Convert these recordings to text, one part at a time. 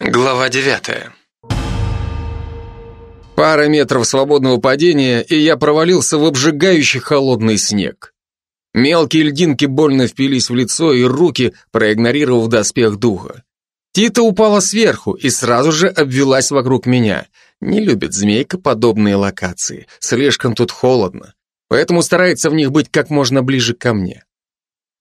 Глава девятая. Пара метров свободного падения, и я провалился в обжигающий холодный снег. Мелкие льдинки больно впились в лицо и руки, проигнорировав доспех духа. Тита упала сверху и сразу же обвелась вокруг меня. Не любит змейка подобные локации, слишком тут холодно, поэтому старается в них быть как можно ближе ко мне.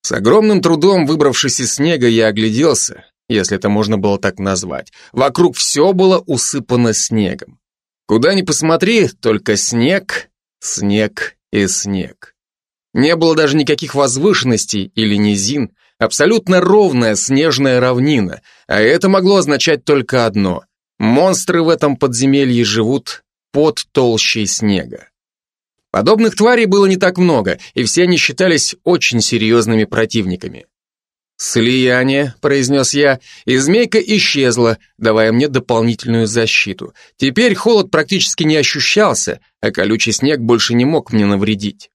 С огромным трудом, выбравшись из снега, я огляделся если это можно было так назвать. Вокруг все было усыпано снегом. Куда ни посмотри, только снег, снег и снег. Не было даже никаких возвышенностей или низин, абсолютно ровная снежная равнина, а это могло означать только одно. Монстры в этом подземелье живут под толщей снега. Подобных тварей было не так много, и все они считались очень серьезными противниками. «Слияние», — произнес я, и змейка исчезла, давая мне дополнительную защиту. Теперь холод практически не ощущался, а колючий снег больше не мог мне навредить.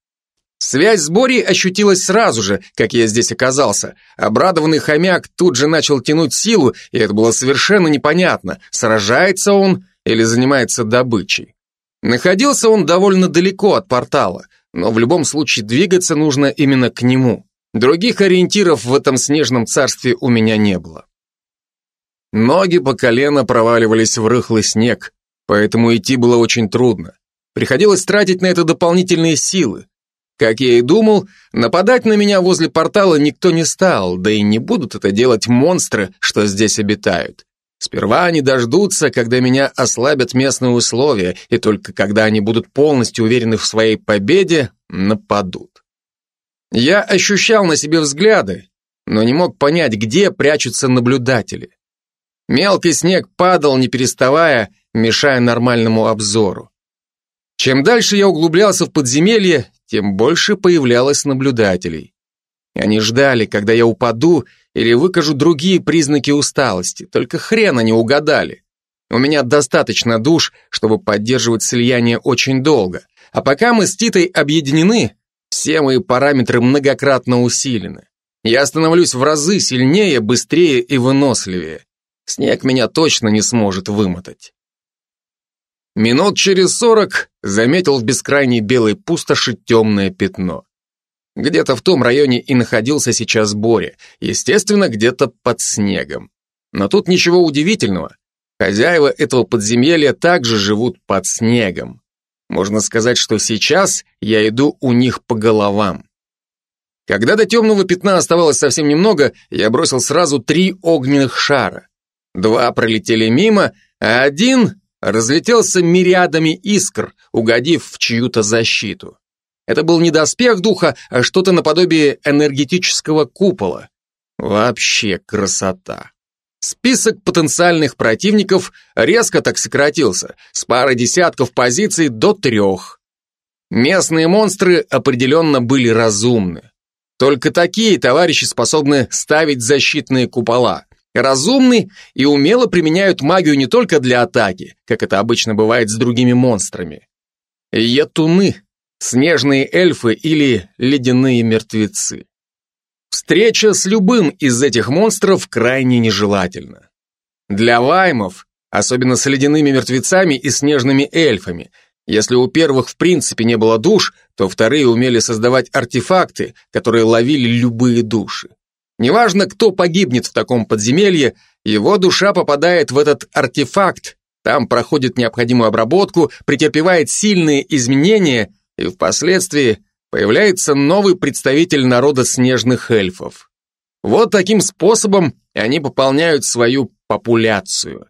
Связь с Борей ощутилась сразу же, как я здесь оказался. Обрадованный хомяк тут же начал тянуть силу, и это было совершенно непонятно, сражается он или занимается добычей. Находился он довольно далеко от портала, но в любом случае двигаться нужно именно к нему. Других ориентиров в этом снежном царстве у меня не было. Ноги по колено проваливались в рыхлый снег, поэтому идти было очень трудно. Приходилось тратить на это дополнительные силы. Как я и думал, нападать на меня возле портала никто не стал, да и не будут это делать монстры, что здесь обитают. Сперва они дождутся, когда меня ослабят местные условия, и только когда они будут полностью уверены в своей победе, нападут. Я ощущал на себе взгляды, но не мог понять, где прячутся наблюдатели. Мелкий снег падал, не переставая, мешая нормальному обзору. Чем дальше я углублялся в подземелье, тем больше появлялось наблюдателей. Они ждали, когда я упаду или выкажу другие признаки усталости, только хрен они угадали. У меня достаточно душ, чтобы поддерживать слияние очень долго, а пока мы с Титой объединены, все мои параметры многократно усилены. Я становлюсь в разы сильнее, быстрее и выносливее. Снег меня точно не сможет вымотать. Минут через сорок заметил в бескрайней белой пустоши темное пятно. Где-то в том районе и находился сейчас Боря, естественно, где-то под снегом. Но тут ничего удивительного. Хозяева этого подземелья также живут под снегом. Можно сказать, что сейчас я иду у них по головам. Когда до темного пятна оставалось совсем немного, я бросил сразу три огненных шара. Два пролетели мимо, а один разлетелся мириадами искр, угодив в чью-то защиту. Это был не доспех духа, а что-то наподобие энергетического купола. Вообще красота. Список потенциальных противников резко так сократился, с пары десятков позиций до трех. Местные монстры определенно были разумны. Только такие товарищи способны ставить защитные купола. Разумны и умело применяют магию не только для атаки, как это обычно бывает с другими монстрами. Етуны, снежные эльфы или ледяные мертвецы. Встреча с любым из этих монстров крайне нежелательна. Для ваймов, особенно с ледяными мертвецами и снежными эльфами, если у первых в принципе не было душ, то вторые умели создавать артефакты, которые ловили любые души. Неважно, кто погибнет в таком подземелье, его душа попадает в этот артефакт, там проходит необходимую обработку, претерпевает сильные изменения и впоследствии появляется новый представитель народа снежных эльфов. Вот таким способом они пополняют свою популяцию.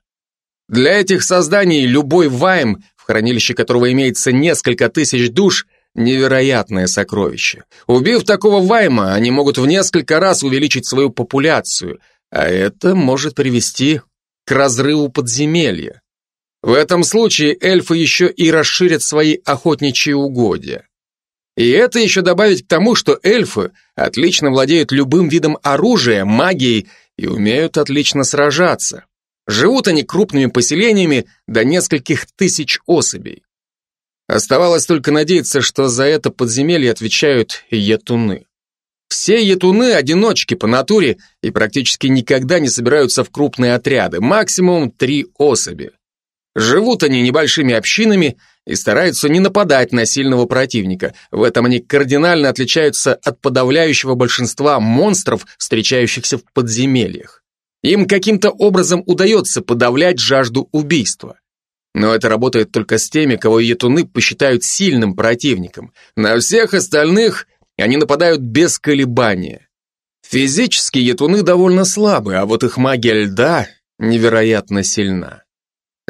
Для этих созданий любой вайм, в хранилище которого имеется несколько тысяч душ, невероятное сокровище. Убив такого вайма, они могут в несколько раз увеличить свою популяцию, а это может привести к разрыву подземелья. В этом случае эльфы еще и расширят свои охотничьи угодья. И это еще добавить к тому, что эльфы отлично владеют любым видом оружия, магией и умеют отлично сражаться. Живут они крупными поселениями до нескольких тысяч особей. Оставалось только надеяться, что за это подземелье отвечают етуны. Все етуны – одиночки по натуре и практически никогда не собираются в крупные отряды, максимум три особи. Живут они небольшими общинами и стараются не нападать на сильного противника. В этом они кардинально отличаются от подавляющего большинства монстров, встречающихся в подземельях. Им каким-то образом удается подавлять жажду убийства. Но это работает только с теми, кого етуны посчитают сильным противником. На всех остальных они нападают без колебания. Физически етуны довольно слабы, а вот их магия льда невероятно сильна.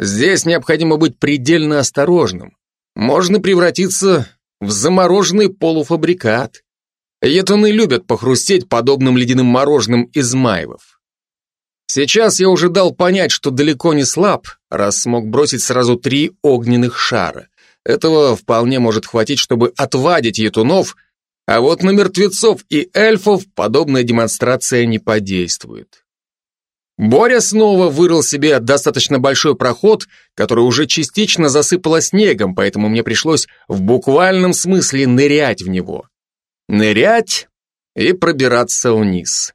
Здесь необходимо быть предельно осторожным. Можно превратиться в замороженный полуфабрикат. Етуны любят похрустеть подобным ледяным мороженым из маевов. Сейчас я уже дал понять, что далеко не слаб, раз смог бросить сразу три огненных шара. Этого вполне может хватить, чтобы отвадить етунов, а вот на мертвецов и эльфов подобная демонстрация не подействует. Боря снова вырыл себе достаточно большой проход, который уже частично засыпало снегом, поэтому мне пришлось в буквальном смысле нырять в него. Нырять и пробираться вниз.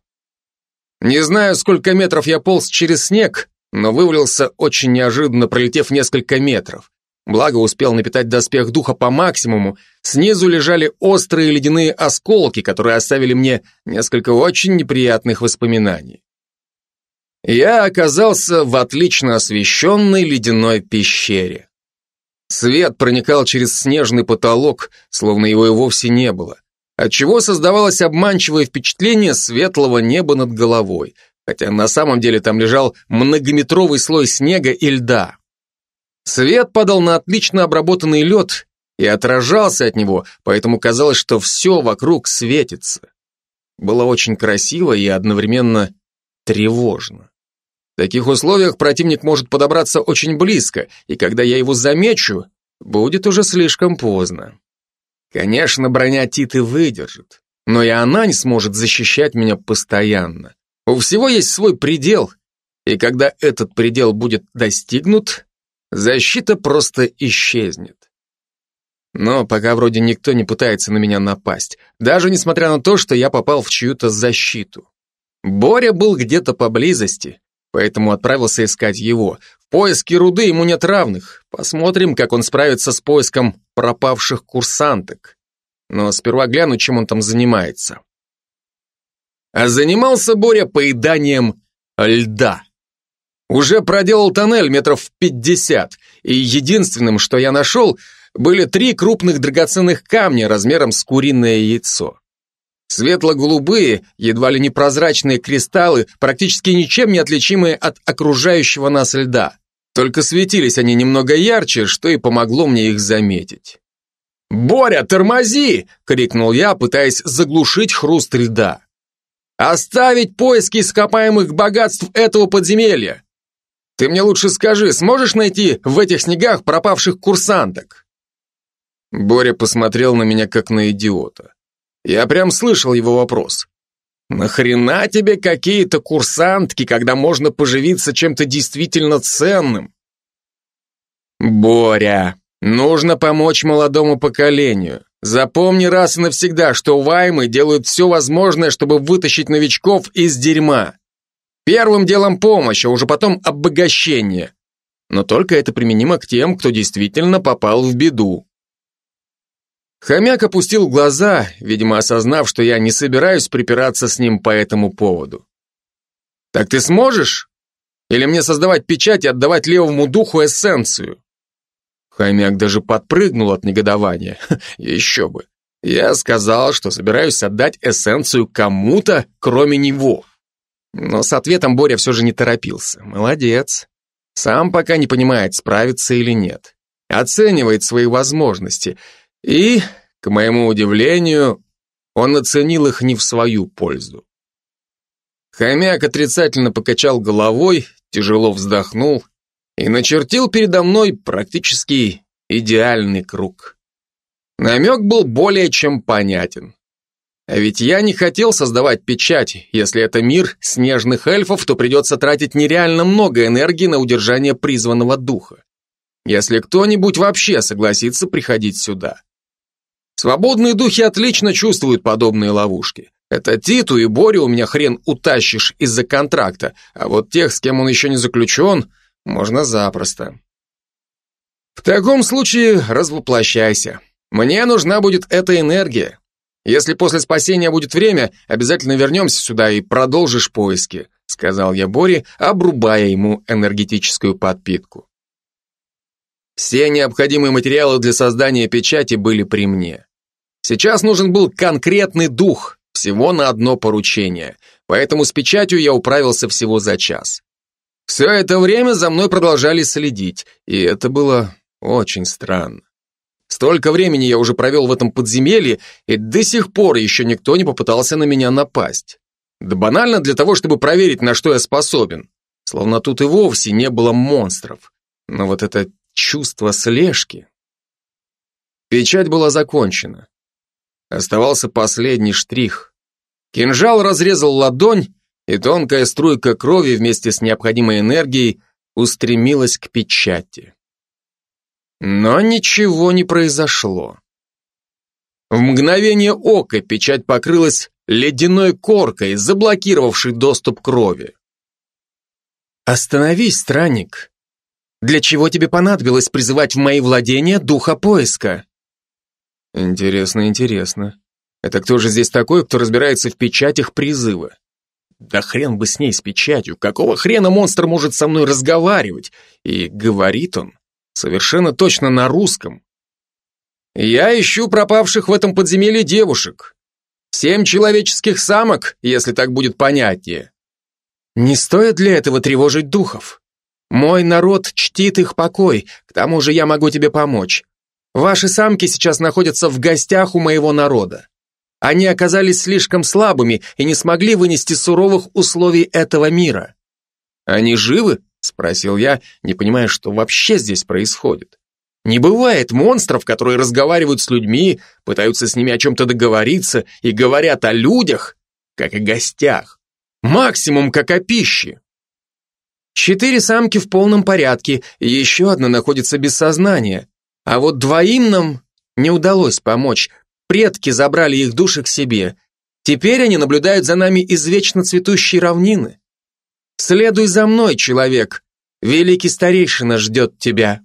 Не знаю, сколько метров я полз через снег, но вывалился очень неожиданно, пролетев несколько метров. Благо успел напитать доспех духа по максимуму, снизу лежали острые ледяные осколки, которые оставили мне несколько очень неприятных воспоминаний. Я оказался в отлично освещенной ледяной пещере. Свет проникал через снежный потолок, словно его и вовсе не было, отчего создавалось обманчивое впечатление светлого неба над головой, хотя на самом деле там лежал многометровый слой снега и льда. Свет падал на отлично обработанный лед и отражался от него, поэтому казалось, что все вокруг светится. Было очень красиво и одновременно тревожно. В таких условиях противник может подобраться очень близко, и когда я его замечу, будет уже слишком поздно. Конечно, броня Титы выдержит, но и она не сможет защищать меня постоянно. У всего есть свой предел, и когда этот предел будет достигнут, защита просто исчезнет. Но пока вроде никто не пытается на меня напасть, даже несмотря на то, что я попал в чью-то защиту. Боря был где-то поблизости, поэтому отправился искать его. В поиске руды ему нет равных. Посмотрим, как он справится с поиском пропавших курсанток. Но сперва гляну, чем он там занимается. А занимался Боря поеданием льда. Уже проделал тоннель метров пятьдесят, и единственным, что я нашел, были три крупных драгоценных камня размером с куриное яйцо. Светло-голубые, едва ли непрозрачные кристаллы, практически ничем не отличимые от окружающего нас льда. Только светились они немного ярче, что и помогло мне их заметить. «Боря, тормози!» — крикнул я, пытаясь заглушить хруст льда. «Оставить поиски ископаемых богатств этого подземелья! Ты мне лучше скажи, сможешь найти в этих снегах пропавших курсанток?» Боря посмотрел на меня как на идиота. Я прям слышал его вопрос. «Нахрена тебе какие-то курсантки, когда можно поживиться чем-то действительно ценным?» «Боря, нужно помочь молодому поколению. Запомни раз и навсегда, что ваймы делают все возможное, чтобы вытащить новичков из дерьма. Первым делом помощь, а уже потом обогащение. Но только это применимо к тем, кто действительно попал в беду. Хомяк опустил глаза, видимо, осознав, что я не собираюсь припираться с ним по этому поводу. «Так ты сможешь? Или мне создавать печать и отдавать левому духу эссенцию?» Хомяк даже подпрыгнул от негодования. Еще бы. Я сказал, что собираюсь отдать эссенцию кому-то, кроме него. Но с ответом Боря все же не торопился. Молодец. Сам пока не понимает, справится или нет. Оценивает свои возможности. И, к моему удивлению, он оценил их не в свою пользу. Хомяк отрицательно покачал головой, тяжело вздохнул и начертил передо мной практически идеальный круг. Намек был более чем понятен. А ведь я не хотел создавать печать. Если это мир снежных эльфов, то придется тратить нереально много энергии на удержание призванного духа. Если кто-нибудь вообще согласится приходить сюда. Свободные духи отлично чувствуют подобные ловушки. Это Титу и Борю у меня хрен утащишь из-за контракта, а вот тех, с кем он еще не заключен, можно запросто. В таком случае развоплощайся. Мне нужна будет эта энергия. Если после спасения будет время, обязательно вернемся сюда и продолжишь поиски, сказал я Боре, обрубая ему энергетическую подпитку. Все необходимые материалы для создания печати были при мне. Сейчас нужен был конкретный дух, всего на одно поручение, поэтому с печатью я управился всего за час. Все это время за мной продолжали следить, и это было очень странно. Столько времени я уже провел в этом подземелье, и до сих пор еще никто не попытался на меня напасть. Да банально для того, чтобы проверить, на что я способен. Словно тут и вовсе не было монстров. Но вот это чувство слежки... Печать была закончена. Оставался последний штрих. Кинжал разрезал ладонь, и тонкая струйка крови вместе с необходимой энергией устремилась к печати. Но ничего не произошло. В мгновение ока печать покрылась ледяной коркой, заблокировавшей доступ крови. «Остановись, странник. Для чего тебе понадобилось призывать в мои владения духа поиска?» «Интересно, интересно. Это кто же здесь такой, кто разбирается в печатях призыва?» Да хрен бы с ней, с печатью. Какого хрена монстр может со мной разговаривать? И говорит он Совершенно точно на русском. Я ищу пропавших в этом подземелье девушек. Семь человеческих самок, если так будет понятнее. Не стоит для этого тревожить духов. Мой народ чтит их покой, к тому же я могу тебе помочь. Ваши самки сейчас находятся в гостях у моего народа. Они оказались слишком слабыми и не смогли вынести суровых условий этого мира. Они живы? Спросил я, не понимая, что вообще здесь происходит. Не бывает монстров, которые разговаривают с людьми, пытаются с ними о чем-то договориться и говорят о людях, как о гостях. Максимум, как о пище. Четыре самки в полном порядке, и еще одна находится без сознания. А вот двоим нам не удалось помочь. Предки забрали их души к себе. Теперь они наблюдают за нами из вечно цветущей равнины. Следуй за мной, человек. Великий старейшина ждет тебя.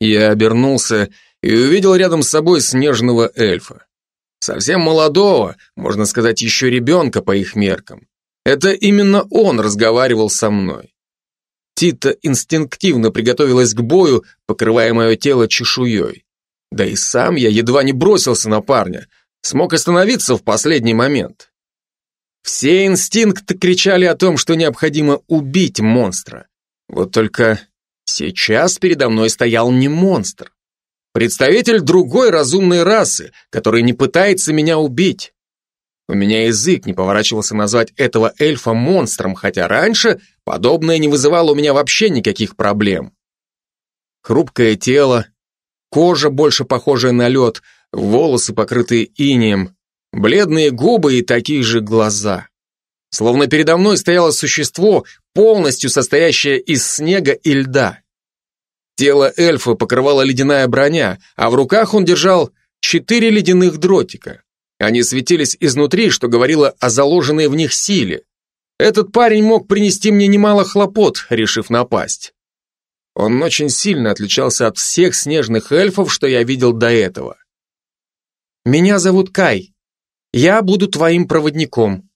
Я обернулся и увидел рядом с собой снежного эльфа. Совсем молодого, можно сказать, еще ребенка по их меркам. Это именно он разговаривал со мной. Тита инстинктивно приготовилась к бою, покрывая мое тело чешуей. Да и сам я едва не бросился на парня, смог остановиться в последний момент. Все инстинкты кричали о том, что необходимо убить монстра. Вот только сейчас передо мной стоял не монстр. Представитель другой разумной расы, который не пытается меня убить. У меня язык не поворачивался назвать этого эльфа монстром, хотя раньше подобное не вызывало у меня вообще никаких проблем. Хрупкое тело, кожа больше похожая на лед, волосы покрытые инеем, бледные губы и такие же глаза. Словно передо мной стояло существо, полностью состоящее из снега и льда. Тело эльфа покрывала ледяная броня, а в руках он держал четыре ледяных дротика. Они светились изнутри, что говорило о заложенной в них силе. Этот парень мог принести мне немало хлопот, решив напасть. Он очень сильно отличался от всех снежных эльфов, что я видел до этого. «Меня зовут Кай», я буду твоим проводником.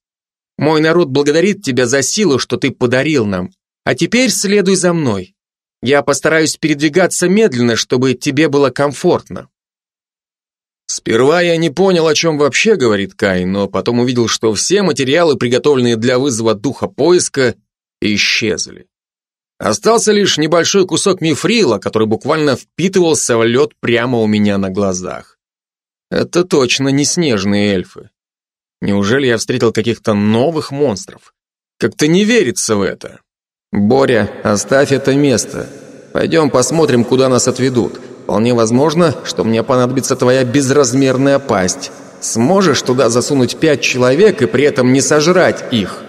Мой народ благодарит тебя за силу, что ты подарил нам. А теперь следуй за мной. Я постараюсь передвигаться медленно, чтобы тебе было комфортно. Сперва я не понял, о чем вообще говорит Кай, но потом увидел, что все материалы, приготовленные для вызова духа поиска, исчезли. Остался лишь небольшой кусок мифрила, который буквально впитывался в лед прямо у меня на глазах. Это точно не снежные эльфы. Неужели я встретил каких-то новых монстров? Как-то не верится в это. Боря, оставь это место. Пойдем посмотрим, куда нас отведут. Вполне возможно, что мне понадобится твоя безразмерная пасть. Сможешь туда засунуть пять человек и при этом не сожрать их?»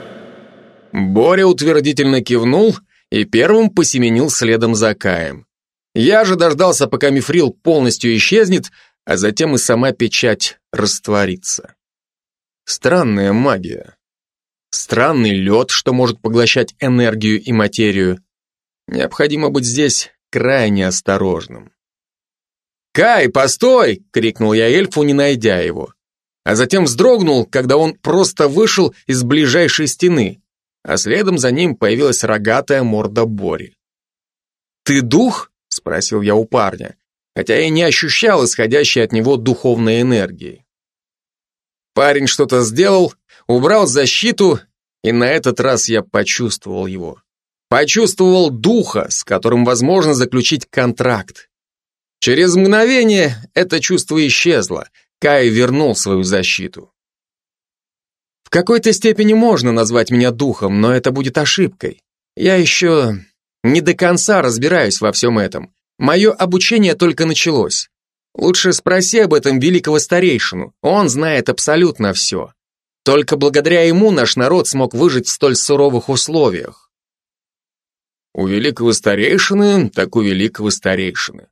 Боря утвердительно кивнул и первым посеменил следом за Каем. Я же дождался, пока мифрил полностью исчезнет, а затем и сама печать растворится. Странная магия. Странный лед, что может поглощать энергию и материю. Необходимо быть здесь крайне осторожным. «Кай, постой!» — крикнул я эльфу, не найдя его. А затем вздрогнул, когда он просто вышел из ближайшей стены, а следом за ним появилась рогатая морда Бори. «Ты дух?» — спросил я у парня, хотя я не ощущал исходящей от него духовной энергии. Парень что-то сделал, убрал защиту, и на этот раз я почувствовал его. Почувствовал духа, с которым возможно заключить контракт. Через мгновение это чувство исчезло, Кай вернул свою защиту. В какой-то степени можно назвать меня духом, но это будет ошибкой. Я еще не до конца разбираюсь во всем этом. Мое обучение только началось. Лучше спроси об этом великого старейшину, он знает абсолютно все. Только благодаря ему наш народ смог выжить в столь суровых условиях. У великого старейшины, так у великого старейшины.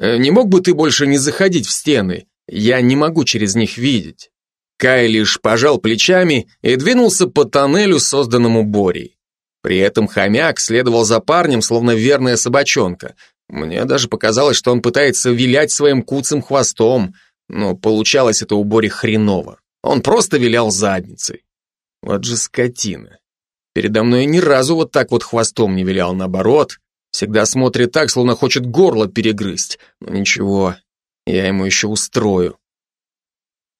Э, не мог бы ты больше не заходить в стены? Я не могу через них видеть. Кай лишь пожал плечами и двинулся по тоннелю, созданному Борей. При этом хомяк следовал за парнем, словно верная собачонка, мне даже показалось, что он пытается вилять своим куцым хвостом, но получалось это у Бори хреново. Он просто вилял задницей. Вот же скотина. Передо мной ни разу вот так вот хвостом не вилял, наоборот. Всегда смотрит так, словно хочет горло перегрызть. Но ничего, я ему еще устрою.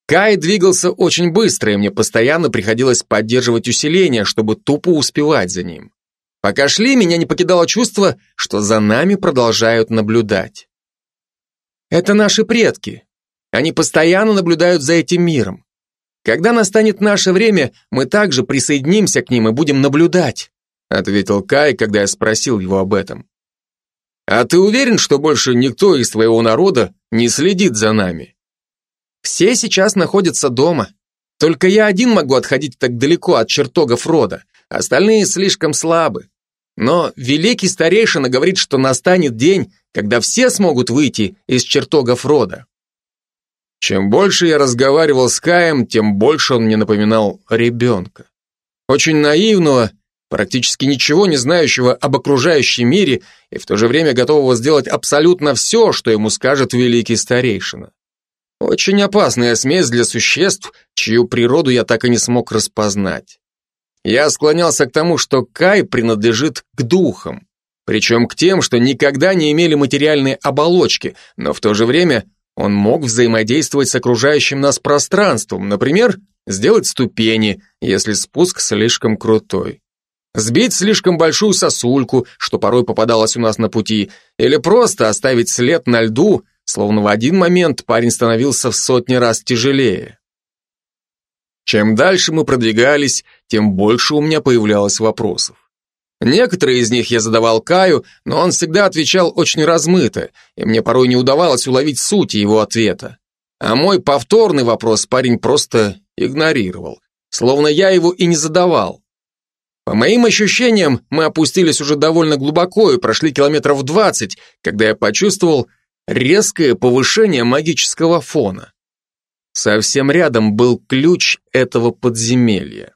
Кай двигался очень быстро, и мне постоянно приходилось поддерживать усиление, чтобы тупо успевать за ним. Пока шли, меня не покидало чувство, что за нами продолжают наблюдать. Это наши предки. Они постоянно наблюдают за этим миром. Когда настанет наше время, мы также присоединимся к ним и будем наблюдать, ответил Кай, когда я спросил его об этом. А ты уверен, что больше никто из твоего народа не следит за нами? Все сейчас находятся дома. Только я один могу отходить так далеко от чертогов рода. Остальные слишком слабы. Но великий старейшина говорит, что настанет день, когда все смогут выйти из чертогов рода. Чем больше я разговаривал с Каем, тем больше он мне напоминал ребенка. Очень наивного, практически ничего не знающего об окружающем мире и в то же время готового сделать абсолютно все, что ему скажет великий старейшина. Очень опасная смесь для существ, чью природу я так и не смог распознать. Я склонялся к тому, что Кай принадлежит к духам, причем к тем, что никогда не имели материальной оболочки, но в то же время он мог взаимодействовать с окружающим нас пространством, например, сделать ступени, если спуск слишком крутой. Сбить слишком большую сосульку, что порой попадалось у нас на пути, или просто оставить след на льду, словно в один момент парень становился в сотни раз тяжелее. Чем дальше мы продвигались, тем больше у меня появлялось вопросов. Некоторые из них я задавал Каю, но он всегда отвечал очень размыто, и мне порой не удавалось уловить суть его ответа. А мой повторный вопрос парень просто игнорировал, словно я его и не задавал. По моим ощущениям, мы опустились уже довольно глубоко и прошли километров двадцать, когда я почувствовал резкое повышение магического фона. Совсем рядом был ключ этого подземелья.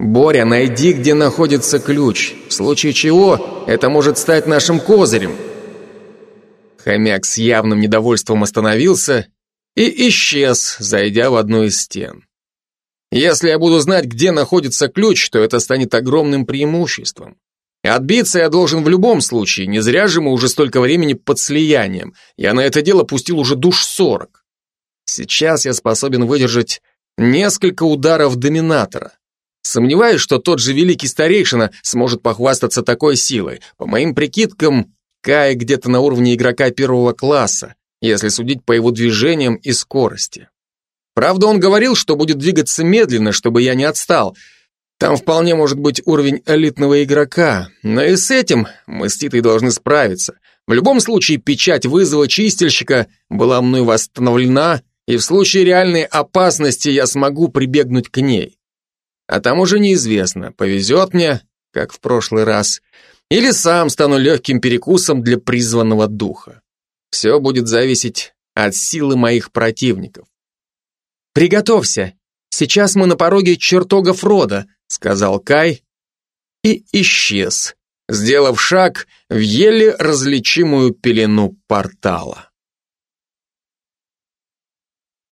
«Боря, найди, где находится ключ. В случае чего, это может стать нашим козырем». Хомяк с явным недовольством остановился и исчез, зайдя в одну из стен. Если я буду знать, где находится ключ, то это станет огромным преимуществом. отбиться я должен в любом случае, не зря же мы уже столько времени под слиянием. Я на это дело пустил уже душ сорок. Сейчас я способен выдержать несколько ударов доминатора. Сомневаюсь, что тот же великий старейшина сможет похвастаться такой силой. По моим прикидкам, Кай где-то на уровне игрока первого класса, если судить по его движениям и скорости. Правда, он говорил, что будет двигаться медленно, чтобы я не отстал. Там вполне может быть уровень элитного игрока, но и с этим мы с Титой должны справиться. В любом случае, печать вызова чистильщика была мной восстановлена, и в случае реальной опасности я смогу прибегнуть к ней. А там уже неизвестно, повезет мне, как в прошлый раз, или сам стану легким перекусом для призванного духа. Все будет зависеть от силы моих противников. «Приготовься! Сейчас мы на пороге чертогов рода, сказал Кай и исчез, сделав шаг в еле различимую пелену портала.